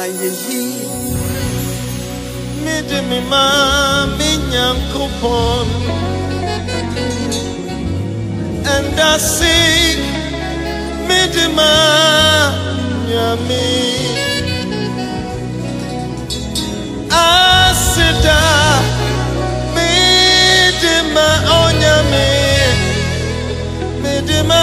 ayeyi mede me ma me nyankopɔn. Ɛnda se mede ma nyame. Aseda mede ma onyame mede ma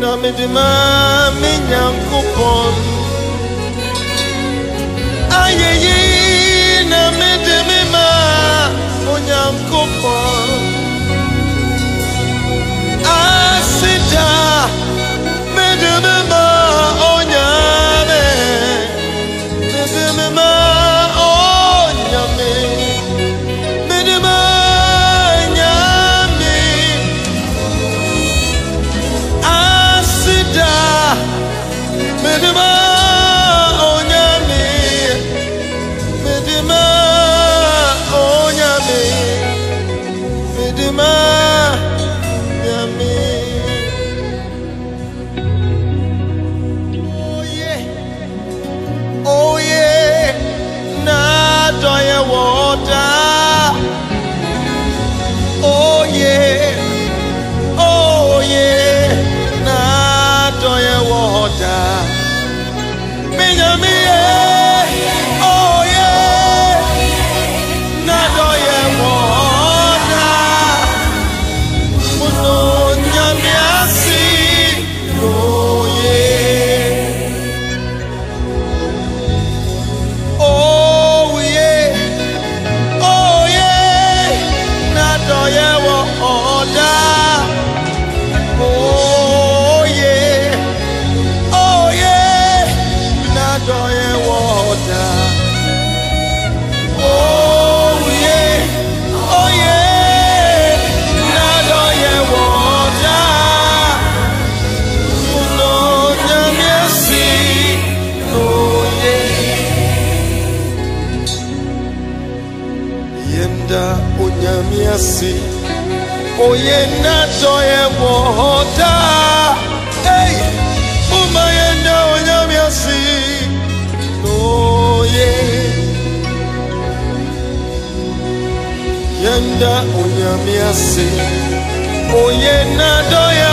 na mede ma me nyankopɔn ayeyi na mede me ma onyankopɔn aseda Yeah. Oyena toye wohoda. Hey uma yenda onyamiasi oye. Yenda onyamiasi oyena toye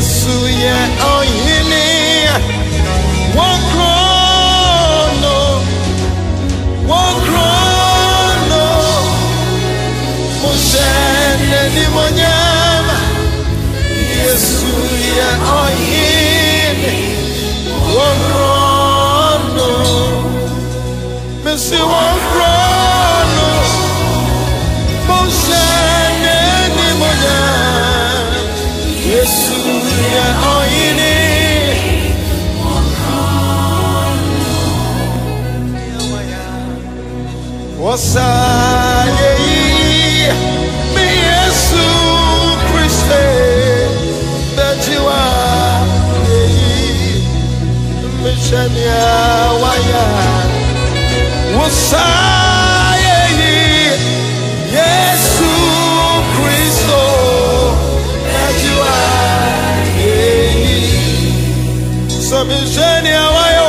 Yesu ye oyini. One chrono, one chrono, Moshe ni monyama. Yesu. One chrono, Missy one chrono. osanye yi mi yesu kristi bejiwa yeyi mi shania waya Jesus yi that you are yeyi so me shania waya.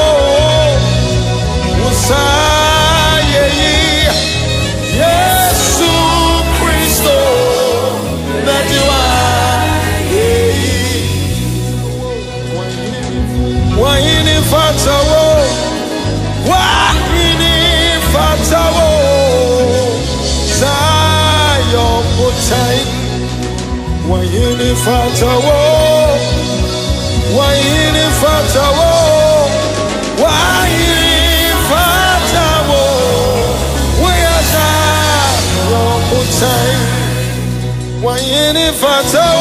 fatawo wayini fatawo wayini time. weyasa rokutai wayini fatawo.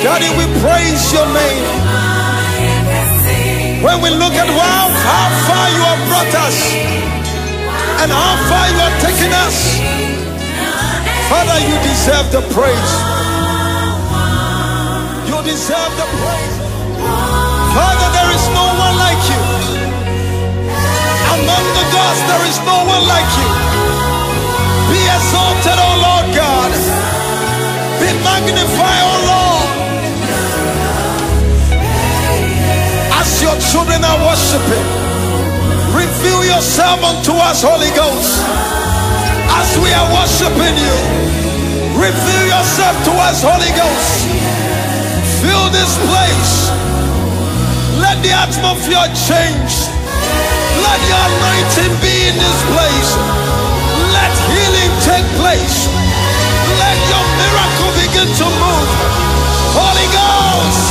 Daddy, we praise your name. When we look at how, how far you have brought us and how far you have taken us, Father, you deserve the praise. You deserve the praise. Father, there is no one like you. Among the gods, there is no one like you. Be exalted, O Lord God. Be magnified, children are worshiping, reveal yourself unto us, Holy Ghost. As we are worshiping you, reveal yourself to us, Holy Ghost. Fill this place. Let the atmosphere change. Let your anointing be in this place. Let healing take place. Let your miracle begin to move. Holy Ghost.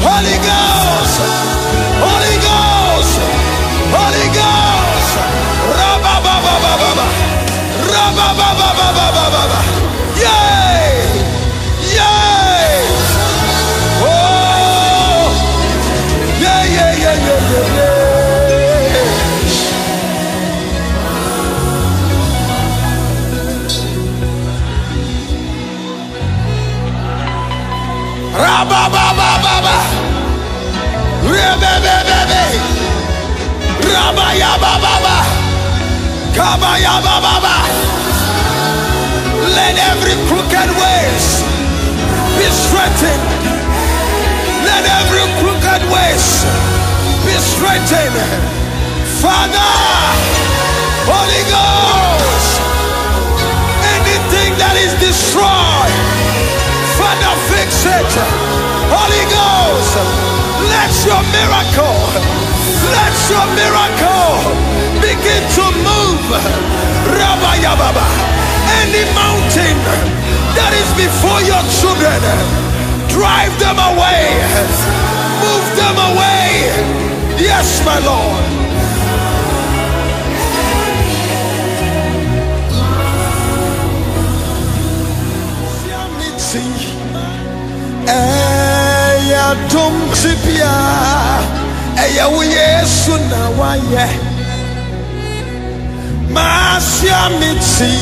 Holy Ghost. Holy Ghost. Holy Ghost. Rabba-ba-ba-ba-ba-ba. Rabba-ba-ba-ba-ba-ba-ba. Yay! Yay! Oh! Yeah, yeah, yeah, yeah, yeah, yeah. Rabba-ya-ba-ba-ba. Kaba-ya-ba-ba-ba. Let every crooked ways be straightened. Let every crooked ways be straightened. Father, Holy Ghost, anything that is destroyed, Father, fix it. Holy Ghost, let your miracle, let your miracle begin to move. Rabayababa. Any mountain that is before your children, drive them away, move them away. Yes, my Lord. tibia ɛyɛ wo yesu na wayɛ maasia me ti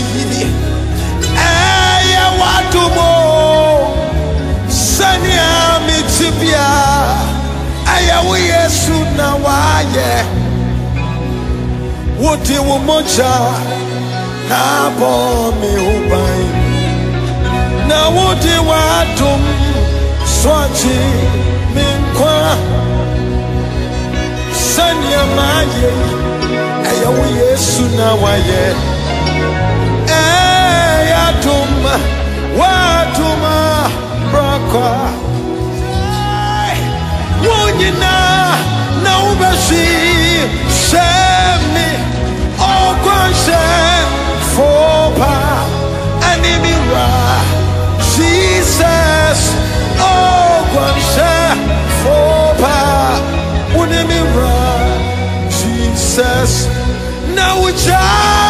ɛyɛ wadom o sɛnea me tibia ɛyɛ wo yesu na wayɛ wode wo mogya na abɔ me ho ban na wode w'adom so me nkwa sɛnea maayɛ ɛyɛ wo yesu eh, na wayɛ ɛyɛ adom w'adom a wo nyinaa na wobɛhwe hyɛ me ɔkwanhyɛ fopa. Animira jesus ɔkwanhyɛ fopa na wogyae wɔn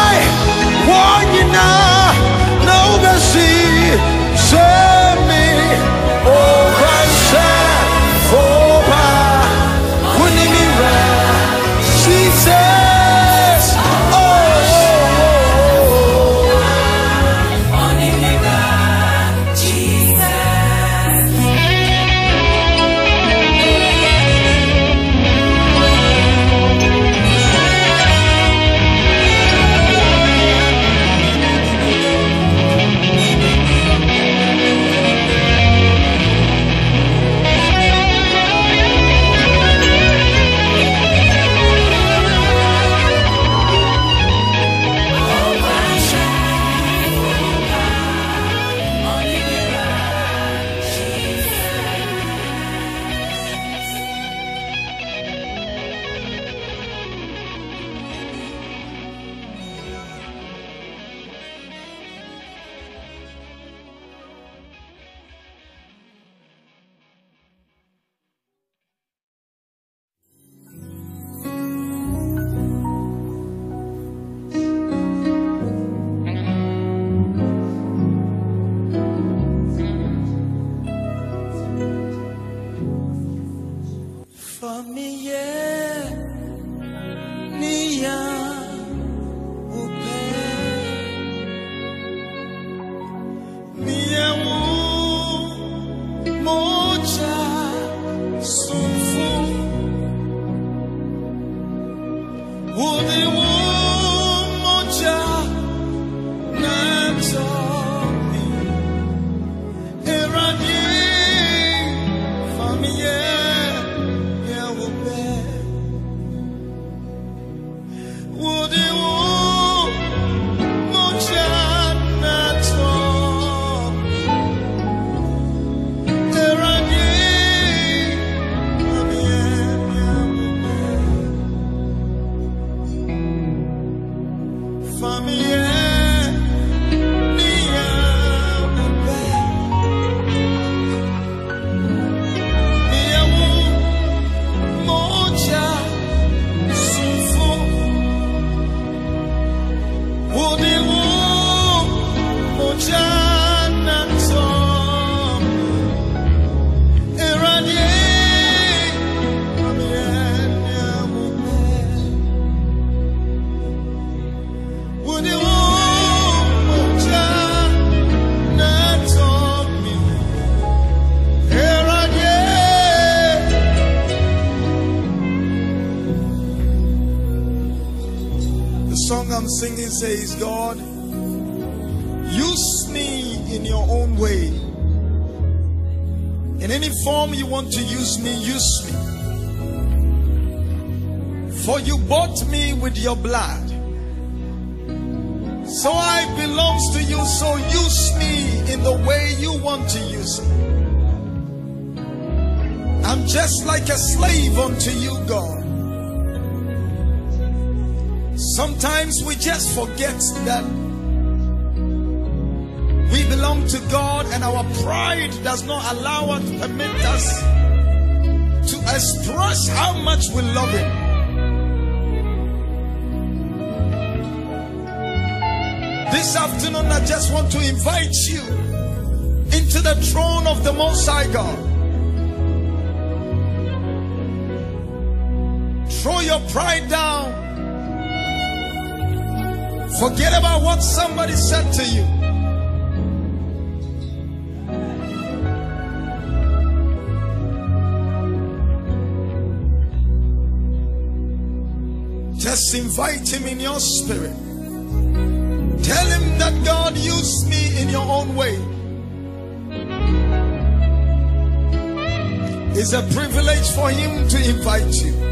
says, God, use me in your own way. In any form you want to use me, use me. For you bought me with your blood. So I belongs to you, so use me in the way you want to use me. I'm just like a slave unto you, God. Sometimes we just forget that we belong to God and our pride does not allow us, to permit us to express how much we love Him. This afternoon, I just want to invite you into the throne of the Most High God. Throw your pride down Forget about what somebody said to you. Just invite Him in your spirit. Tell Him that God used me in your own way. It's a privilege for Him to invite you.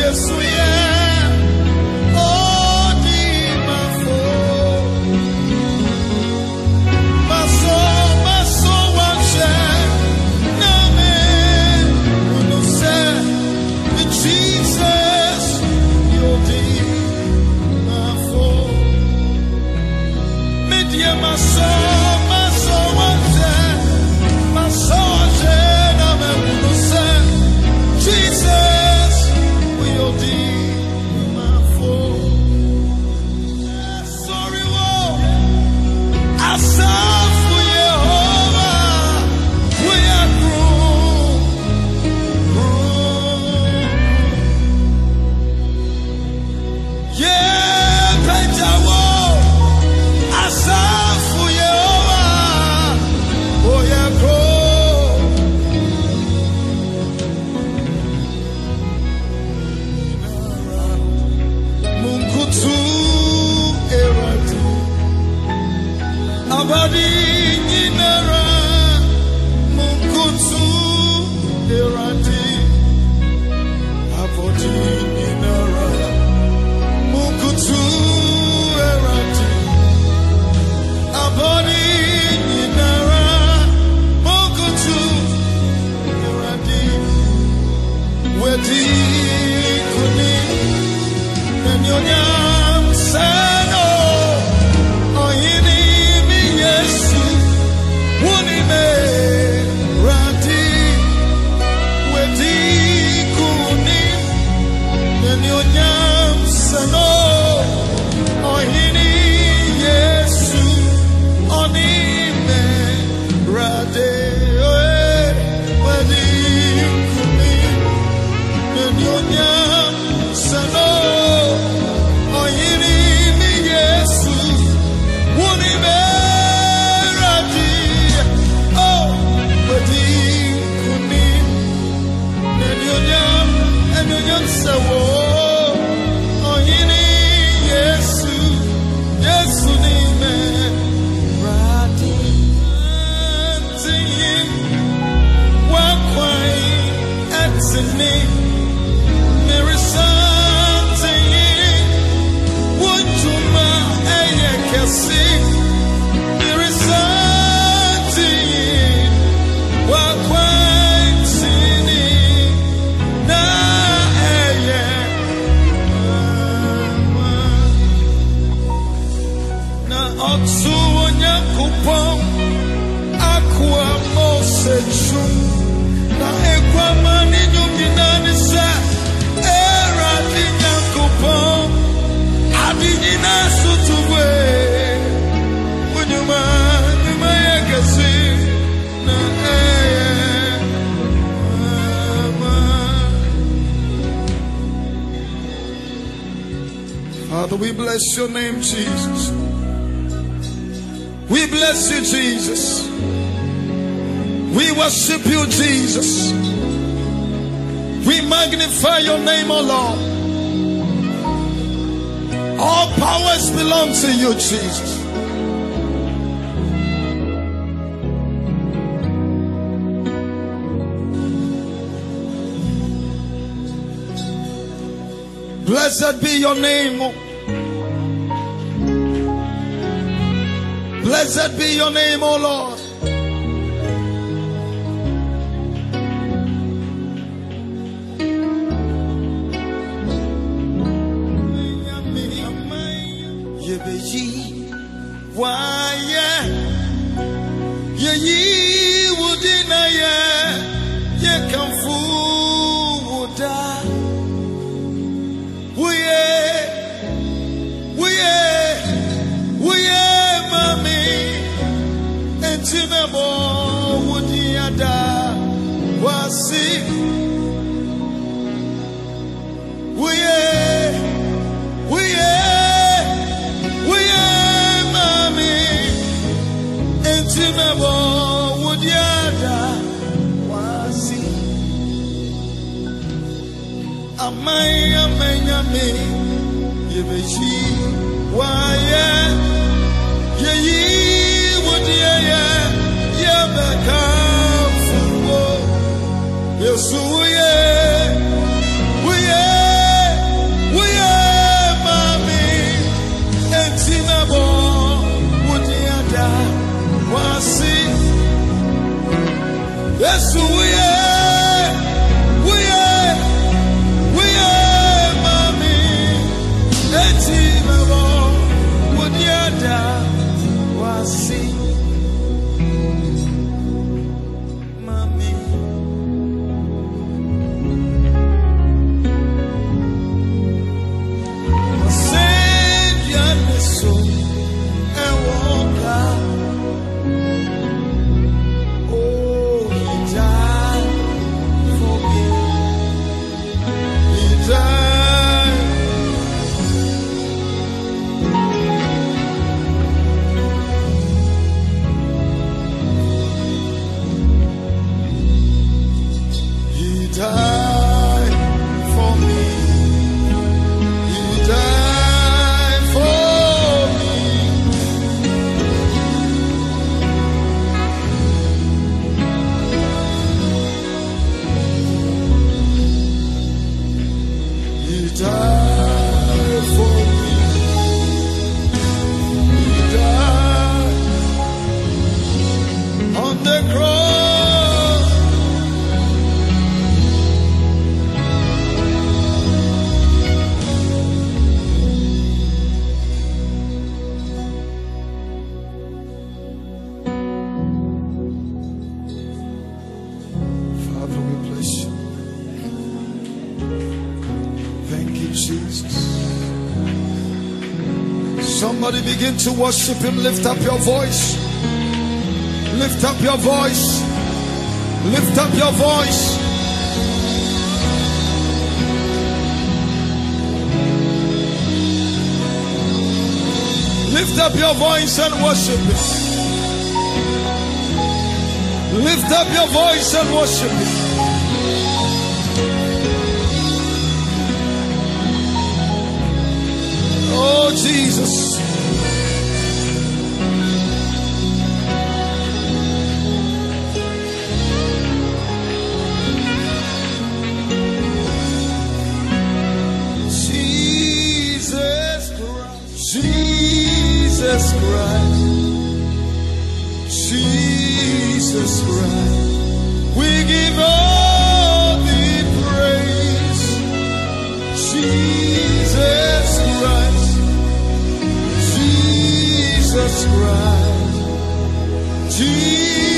Yesu you, Jesus. We magnify your name, O Lord. All powers belong to you, Jesus. Blessed be your name. Blessed be your name, O Lord. Baby Why? mãe. begin to worship Him, lift up your voice. Lift up your voice. Lift up your voice. Lift up your voice and worship Him. Lift up your voice and worship Him. Oh, Jesus. describe. Jesus.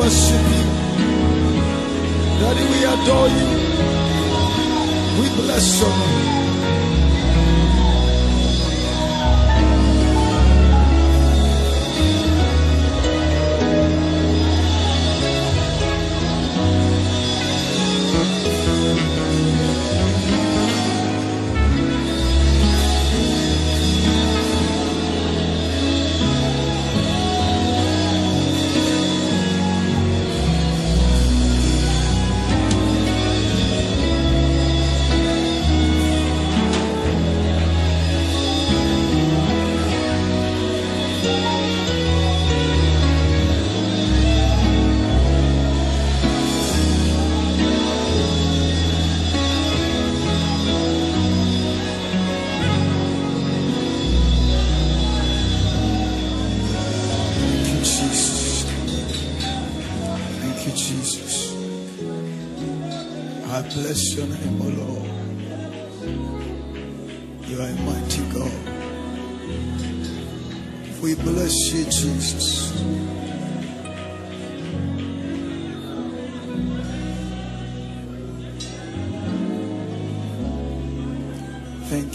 worship you. Daddy, we adore you. We bless your name.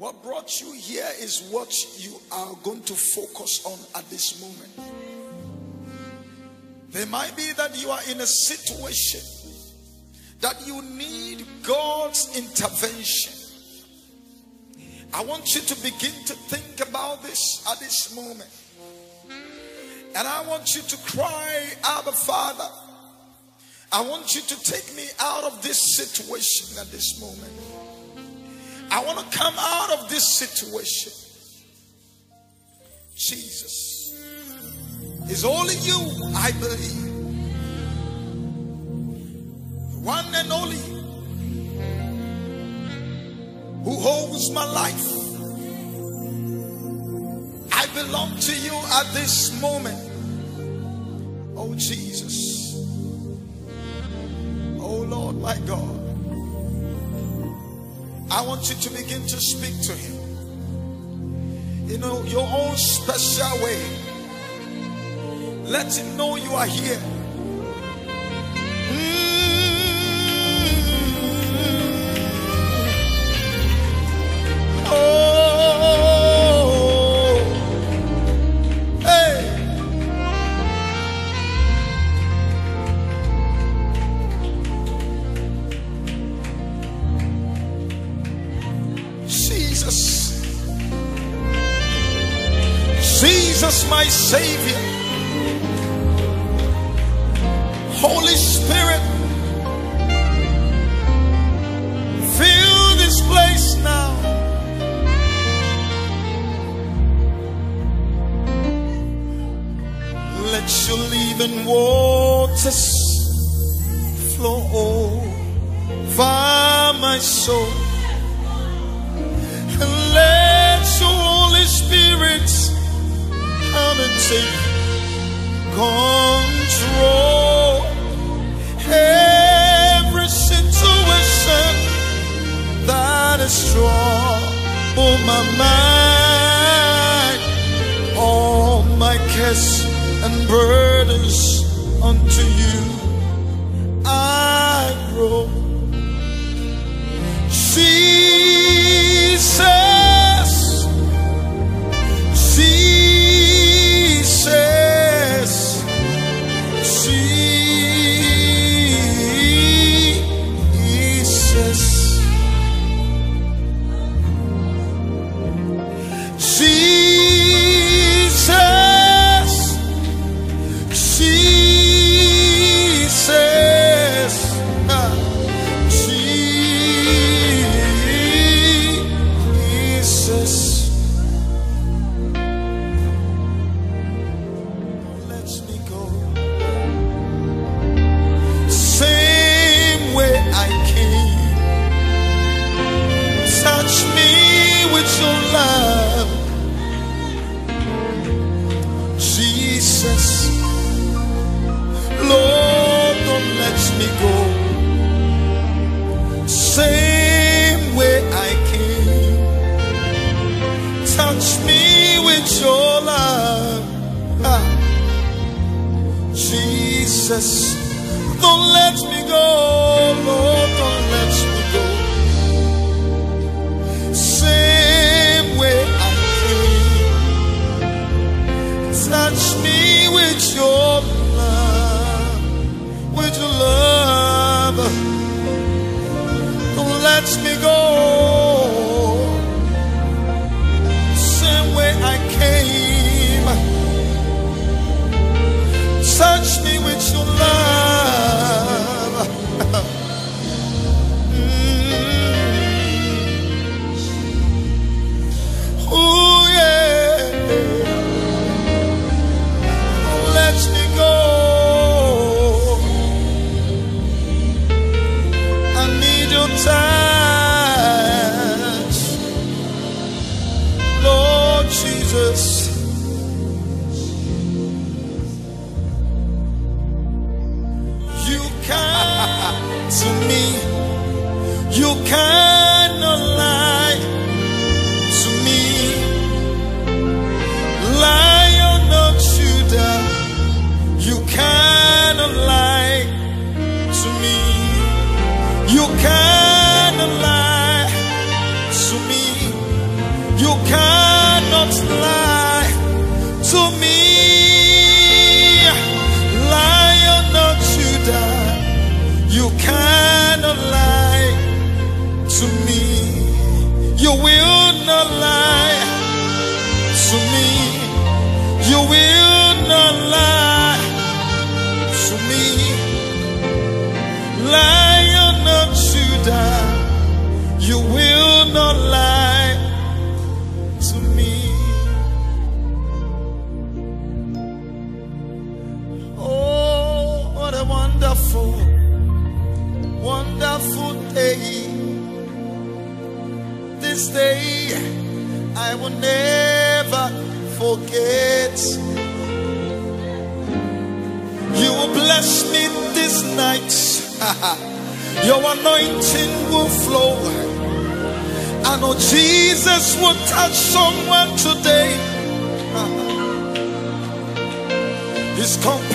What brought you here is what you are going to focus on at this moment. There might be that you are in a situation that you need God's intervention. I want you to begin to think about this at this moment. And I want you to cry, Abba Father. I want you to take me out of this situation at this moment. I want to come out of this situation. Jesus. It's only you, I believe. One and only who holds my life. I belong to you at this moment. Oh, Jesus. Oh, Lord, my God. I want you to begin to speak to him. You know, your own special way. Let him know you are here. And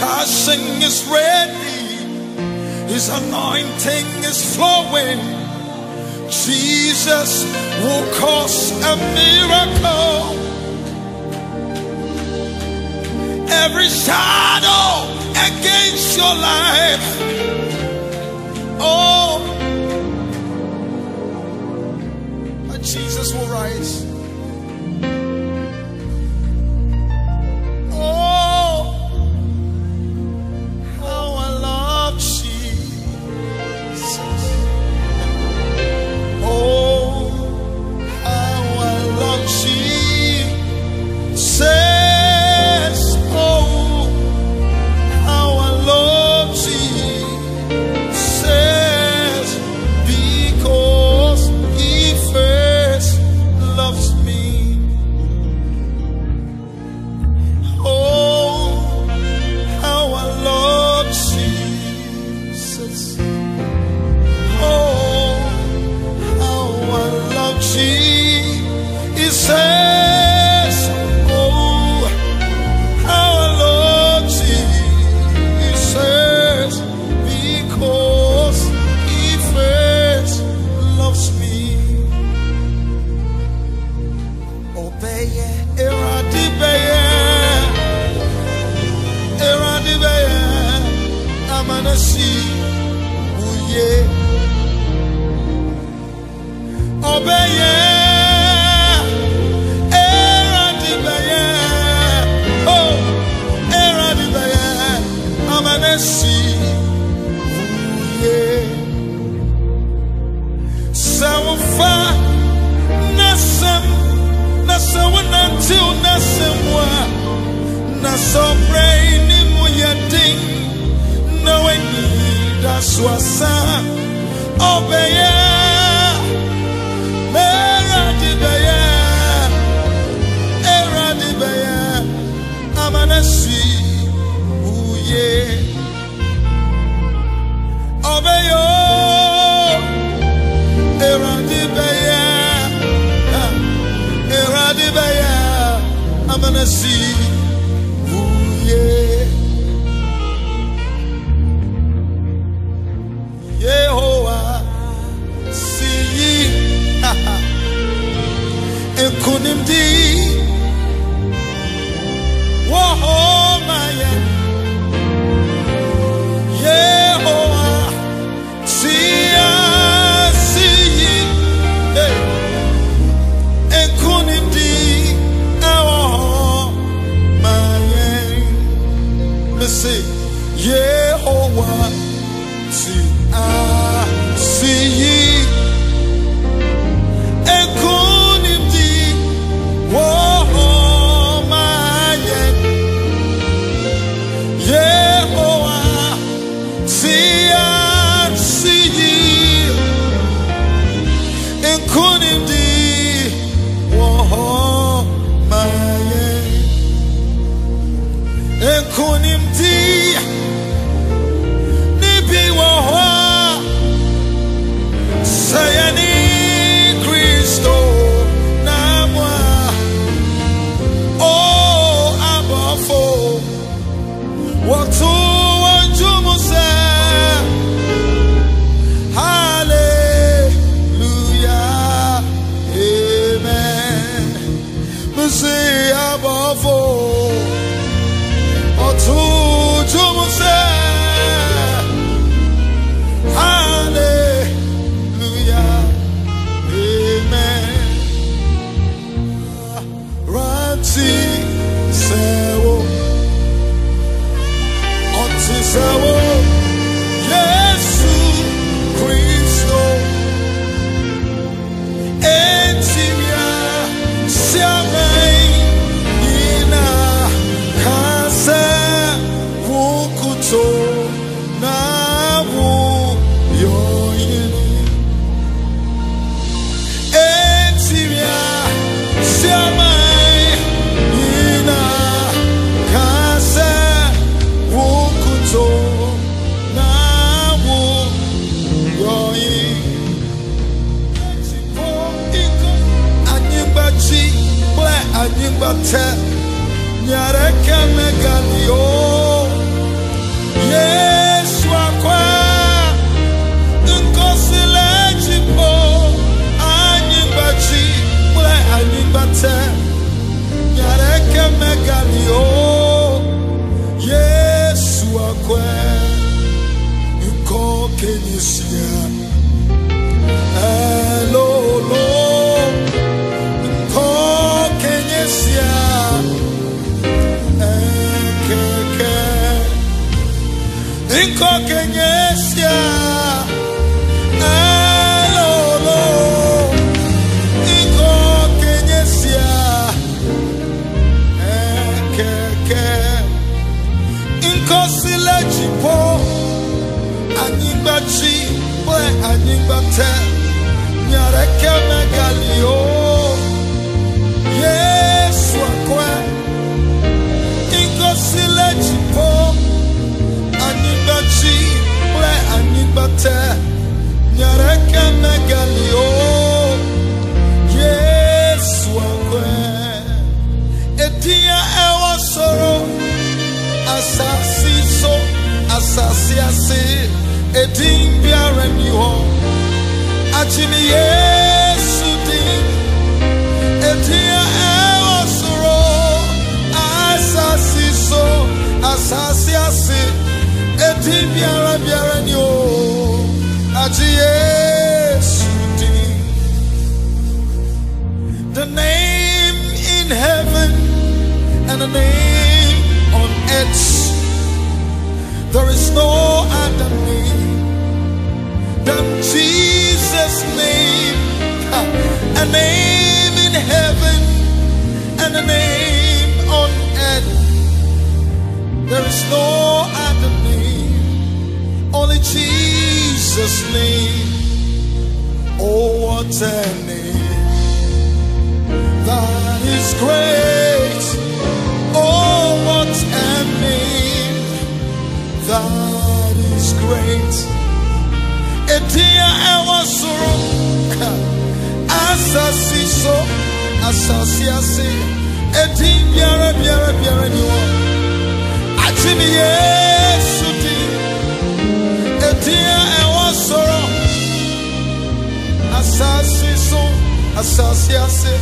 Passion is ready, His anointing is flowing. Jesus will cause a miracle. Every shadow against your life. Oh, and Jesus will rise. soit saint. Oh, Béa, Mera di Béa, Era di Béa, Amanasui, Ouye. Oh, Béa, Era di Béa, Era di Béa, Amanasui, edin biara ni yesu din so edin biara biara ni yesu din. The name in heaven and the name There is no other name than Jesus' name. A name in heaven and a name on earth. There is no other name, only Jesus' name. Oh, what a name! That is great. That is great. Etia ewa soro, asasi so, asasi ase. Eti biara biara biara ni wo. Achimi Yesu di. Etia ewa soro, asasi so, asasi ase.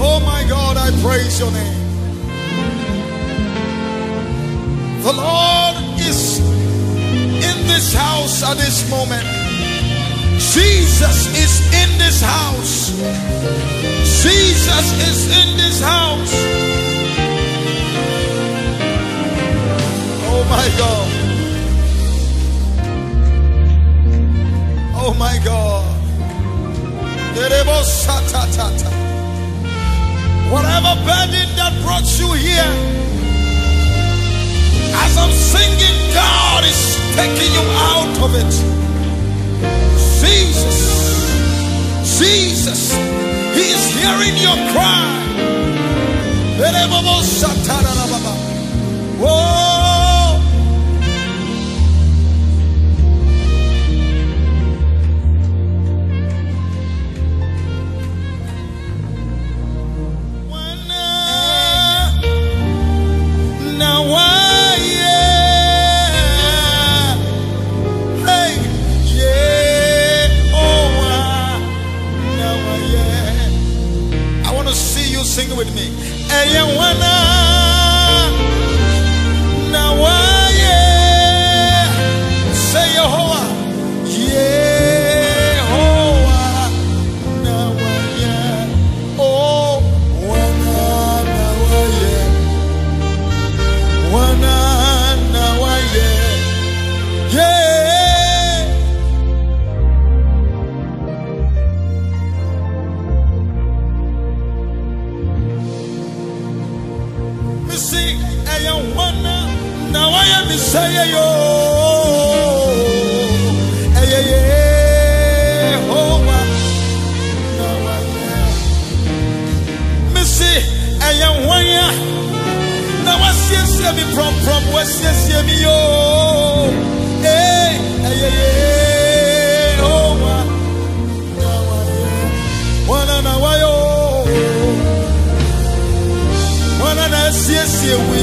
Oh my God, I praise your name. The Lord is in this house at this moment. Jesus is in this house. Jesus is in this house. Jesus, He is hearing your cry. Whoa. yɛsie we.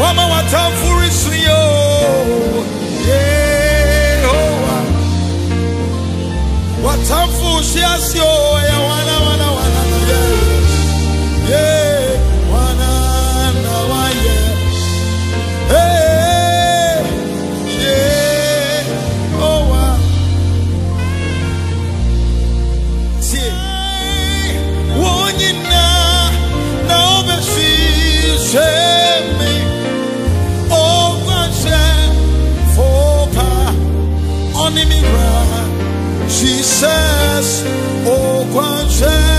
wama w'atamfo resu Yeah, oh, yehowa w'atamfo hyɛ ase o Jesus, oh, quanche, fopa,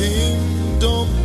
Kingdom